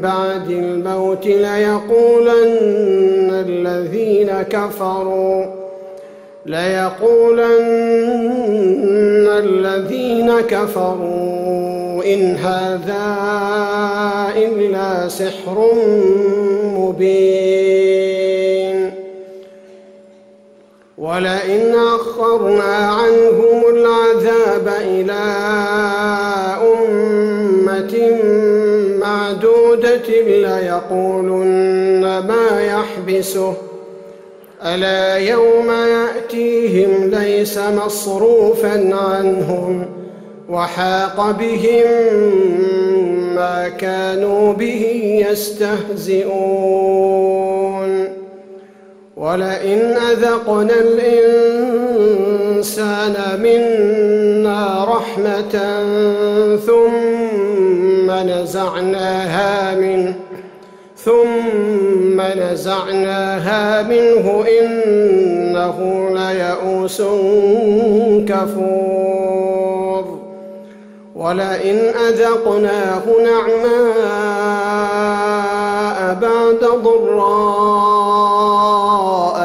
بعد الموت ليقولن الذين كفروا ليقولن الذين كفروا إن هذا إلا سحر مبين. ولئن أخرنا عنهم العذاب إلى ليقولن ما يحبسه. ألا يوم يأتيهم ليس مصروفا عنهم وحاق بهم ما كانوا به يستهزئون. ولئن أذقنا الإنسان منا رحمة ثم نزعناها منه ثم نزعناها منه إنه ليئوس كفور. ولئن أذقناه نعماء بعد ضراء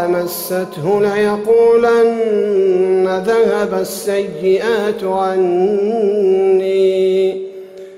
مسته ليقولن ذهب السيئات عني.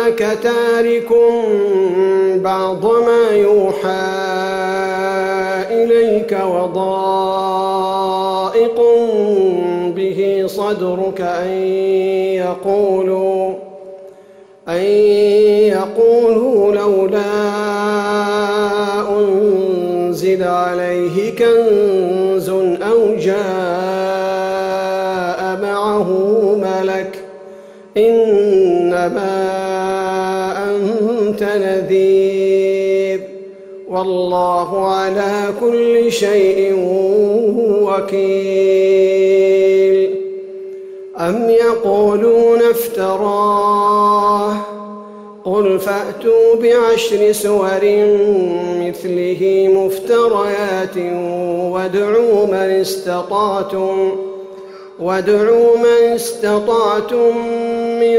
فلعلك تارك بعض ما يوحى إليك وضائق به صدرك أن يقولوا أن يقولوا لولا أنزل عليه كنز أو جاء معه ملك إنما أنت نذير. والله على كل شيء وكيل. أم يقولون افتراه؟ قل فأتوا بعشر سور مثله مفتريات وادعوا من استطعتم وادعوا من استطعتم من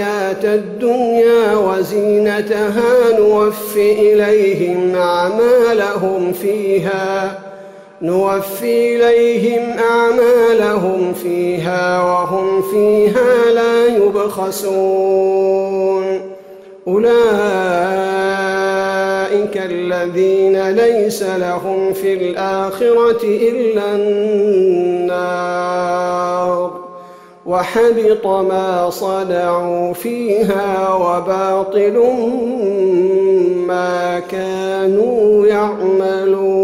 الحياة الدنيا وزينتها نوف إليهم أعمالهم فيها نوفي إليهم أعمالهم فيها وهم فيها لا يبخسون. أولئك الذين ليس لهم في الآخرة إلا النار. وحبط ما صنعوا فيها وباطل ما كانوا يعملون.